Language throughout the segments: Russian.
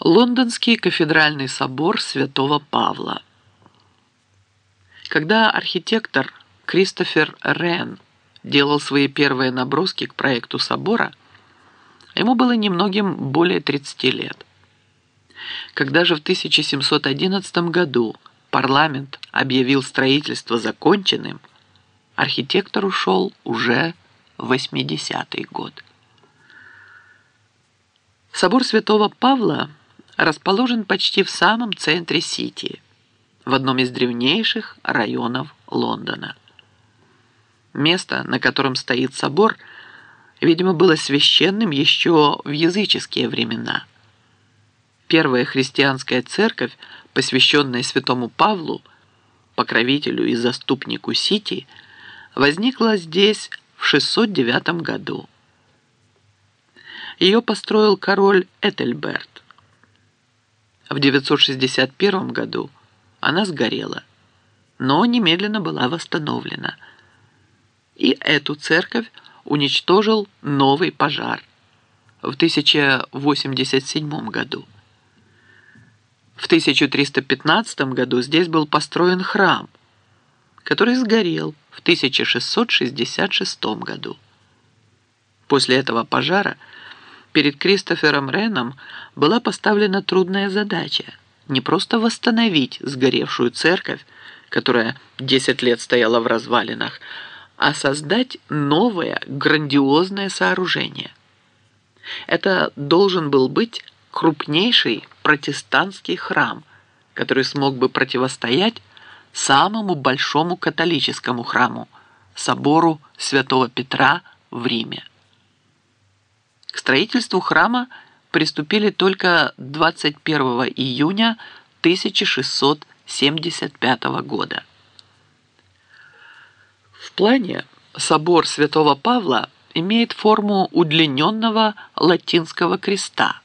Лондонский кафедральный собор святого Павла. Когда архитектор Кристофер Рен делал свои первые наброски к проекту собора, ему было немногим более 30 лет. Когда же в 1711 году парламент объявил строительство законченным, архитектор ушел уже в 80-й год. Собор святого Павла расположен почти в самом центре Сити, в одном из древнейших районов Лондона. Место, на котором стоит собор, видимо, было священным еще в языческие времена. Первая христианская церковь, посвященная святому Павлу, покровителю и заступнику Сити, возникла здесь в 609 году. Ее построил король Этельберт. В 961 году она сгорела, но немедленно была восстановлена. И эту церковь уничтожил новый пожар в 1087 году. В 1315 году здесь был построен храм, который сгорел в 1666 году. После этого пожара – перед Кристофером Реном была поставлена трудная задача не просто восстановить сгоревшую церковь, которая 10 лет стояла в развалинах, а создать новое грандиозное сооружение. Это должен был быть крупнейший протестантский храм, который смог бы противостоять самому большому католическому храму, собору Святого Петра в Риме. К строительству храма приступили только 21 июня 1675 года. В плане собор Святого Павла имеет форму удлиненного латинского креста,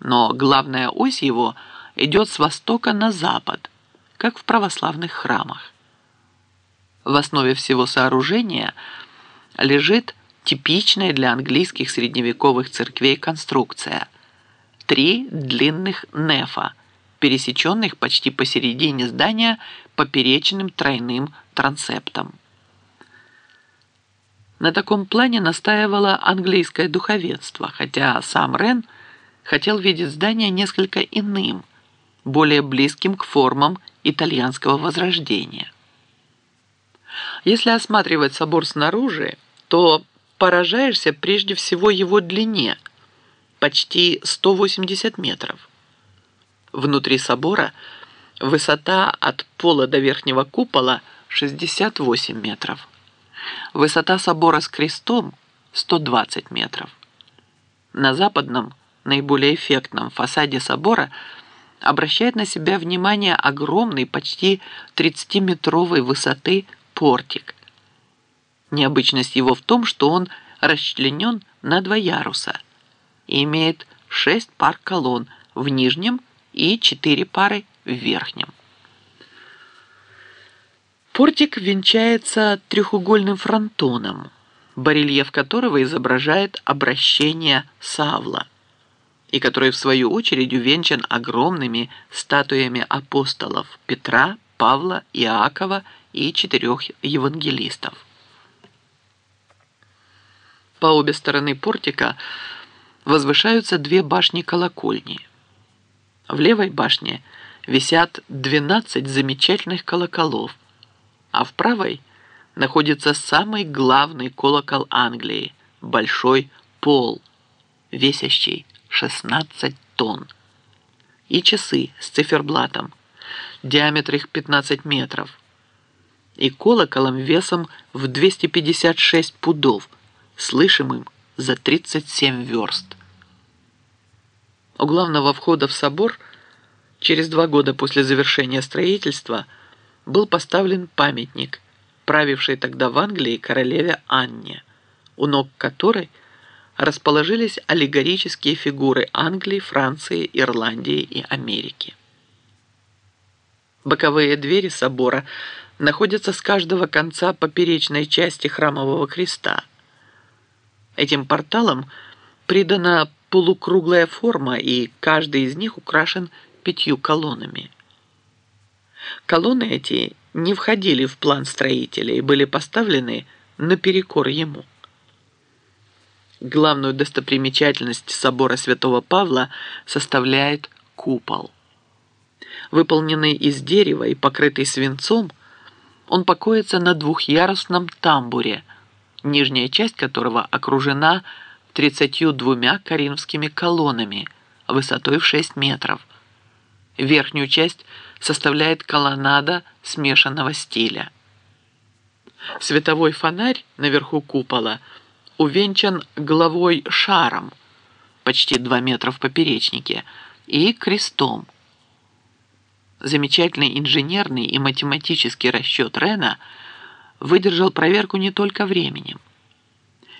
но главная ось его идет с востока на запад, как в православных храмах. В основе всего сооружения лежит типичная для английских средневековых церквей конструкция. Три длинных нефа, пересеченных почти посередине здания поперечным тройным трансептом. На таком плане настаивало английское духовенство, хотя сам Рен хотел видеть здание несколько иным, более близким к формам итальянского возрождения. Если осматривать собор снаружи, то поражаешься прежде всего его длине – почти 180 метров. Внутри собора высота от пола до верхнего купола 68 метров. Высота собора с крестом – 120 метров. На западном, наиболее эффектном фасаде собора обращает на себя внимание огромный, почти 30-метровой высоты портик, Необычность его в том, что он расчленен на два яруса и имеет шесть пар колонн в нижнем и четыре пары в верхнем. Портик венчается трехугольным фронтоном, барельеф которого изображает обращение Савла, и который в свою очередь увенчан огромными статуями апостолов Петра, Павла, Иакова и четырех евангелистов. По обе стороны портика возвышаются две башни-колокольни. В левой башне висят 12 замечательных колоколов, а в правой находится самый главный колокол Англии – Большой Пол, весящий 16 тонн, и часы с циферблатом, диаметр их 15 метров, и колоколом весом в 256 пудов – слышимым за 37 верст. У главного входа в собор через два года после завершения строительства был поставлен памятник, правившей тогда в Англии королеве Анне, у ног которой расположились аллегорические фигуры Англии, Франции, Ирландии и Америки. Боковые двери собора находятся с каждого конца поперечной части храмового креста – Этим порталам придано полукруглая форма, и каждый из них украшен пятью колоннами. Колонны эти не входили в план строителя и были поставлены наперекор ему. Главную достопримечательность собора Святого Павла составляет купол. Выполненный из дерева и покрытый свинцом, он покоится на двухъярусном тамбуре, нижняя часть которого окружена 32 коринфскими колоннами высотой в 6 метров. Верхнюю часть составляет колоннада смешанного стиля. Световой фонарь наверху купола увенчан головой шаром, почти 2 метра в поперечнике, и крестом. Замечательный инженерный и математический расчет Рена выдержал проверку не только временем.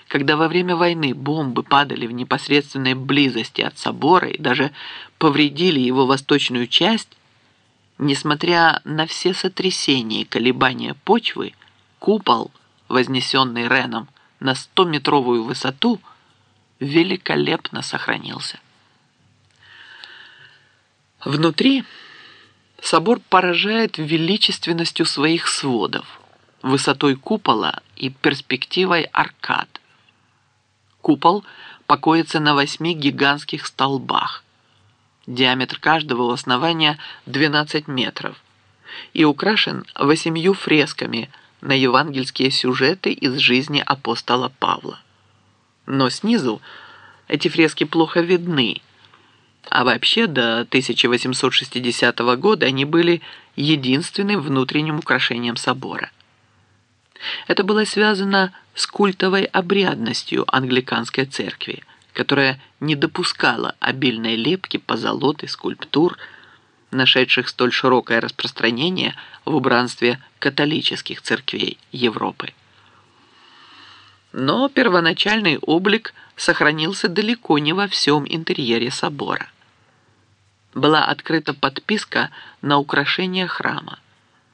Когда во время войны бомбы падали в непосредственной близости от собора и даже повредили его восточную часть, несмотря на все сотрясения и колебания почвы, купол, вознесенный Реном на 100-метровую высоту, великолепно сохранился. Внутри собор поражает величественностью своих сводов, высотой купола и перспективой аркад. Купол покоится на восьми гигантских столбах. Диаметр каждого у основания 12 метров и украшен восемью фресками на евангельские сюжеты из жизни апостола Павла. Но снизу эти фрески плохо видны, а вообще до 1860 года они были единственным внутренним украшением собора. Это было связано с культовой обрядностью англиканской церкви, которая не допускала обильной лепки, позолоты, скульптур, нашедших столь широкое распространение в убранстве католических церквей Европы. Но первоначальный облик сохранился далеко не во всем интерьере собора. Была открыта подписка на украшение храма,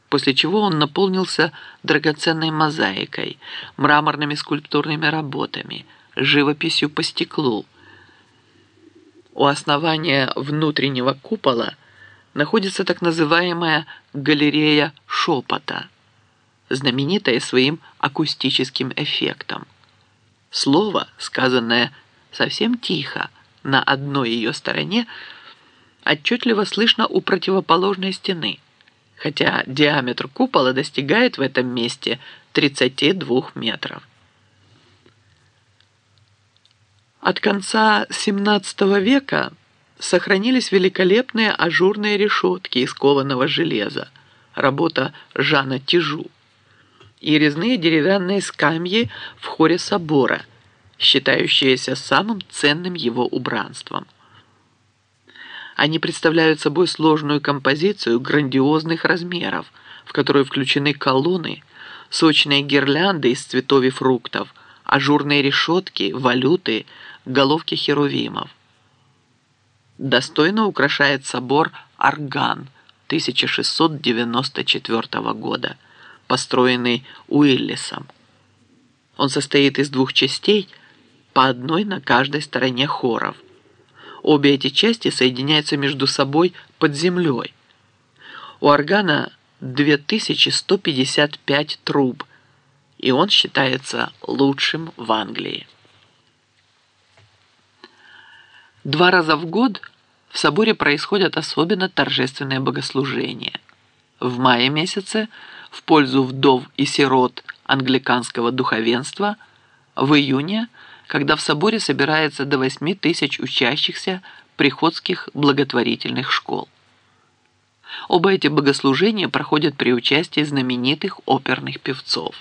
после чего он наполнился драгоценной мозаикой, мраморными скульптурными работами, живописью по стеклу. У основания внутреннего купола находится так называемая галерея шепота – знаменитая своим акустическим эффектом. Слово, сказанное совсем тихо на одной ее стороне, отчетливо слышно у противоположной стены, хотя диаметр купола достигает в этом месте 32 метров. От конца XVII века сохранились великолепные ажурные решетки из кованого железа, работа Жана Тижу и резные деревянные скамьи в хоре собора, считающиеся самым ценным его убранством. Они представляют собой сложную композицию грандиозных размеров, в которую включены колонны, сочные гирлянды из цветов и фруктов, ажурные решетки, валюты, головки херувимов. Достойно украшает собор орган 1694 года – построенный Уиллисом. Он состоит из двух частей, по одной на каждой стороне хоров. Обе эти части соединяются между собой под землей. У органа 2155 труб, и он считается лучшим в Англии. Два раза в год в соборе происходят особенно торжественные богослужения. В мае месяце – в пользу вдов и сирот англиканского духовенства в июне, когда в соборе собирается до 8 тысяч учащихся приходских благотворительных школ. Оба эти богослужения проходят при участии знаменитых оперных певцов.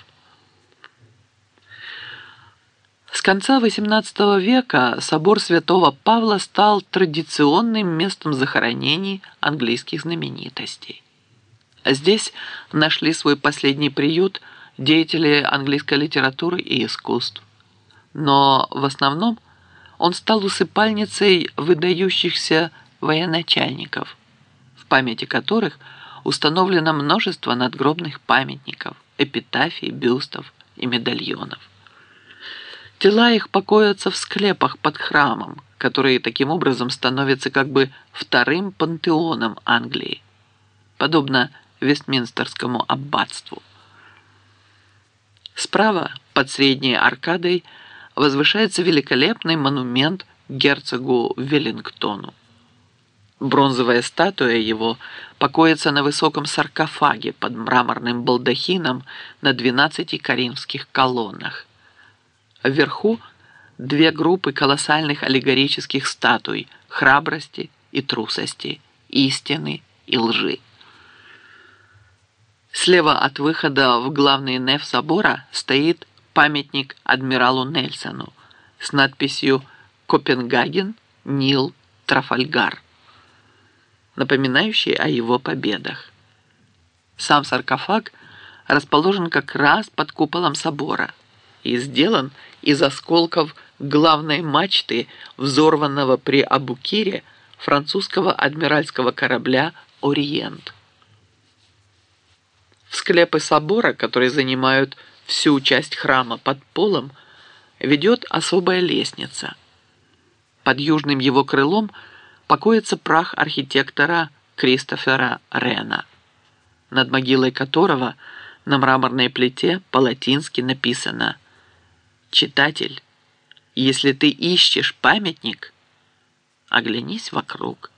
С конца XVIII века собор святого Павла стал традиционным местом захоронений английских знаменитостей. Здесь нашли свой последний приют деятели английской литературы и искусств. Но в основном он стал усыпальницей выдающихся военачальников, в памяти которых установлено множество надгробных памятников, эпитафий, бюстов и медальонов. Тела их покоятся в склепах под храмом, который таким образом становится как бы вторым пантеоном Англии, подобно Вестминстерскому аббатству. Справа, под средней аркадой, возвышается великолепный монумент герцогу Веллингтону. Бронзовая статуя его покоится на высоком саркофаге под мраморным балдахином на 12 коринфских колоннах. Вверху две группы колоссальных аллегорических статуй храбрости и трусости, истины и лжи. Слева от выхода в главный неф собора стоит памятник адмиралу Нельсону с надписью «Копенгаген, Нил, Трафальгар», напоминающий о его победах. Сам саркофаг расположен как раз под куполом собора и сделан из осколков главной мачты взорванного при Абукире французского адмиральского корабля «Ориент». В склепы собора, которые занимают всю часть храма под полом, ведет особая лестница. Под южным его крылом покоится прах архитектора Кристофера Рена, над могилой которого на мраморной плите по-латински написано «Читатель, если ты ищешь памятник, оглянись вокруг».